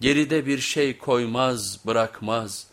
geride bir şey koymaz bırakmaz.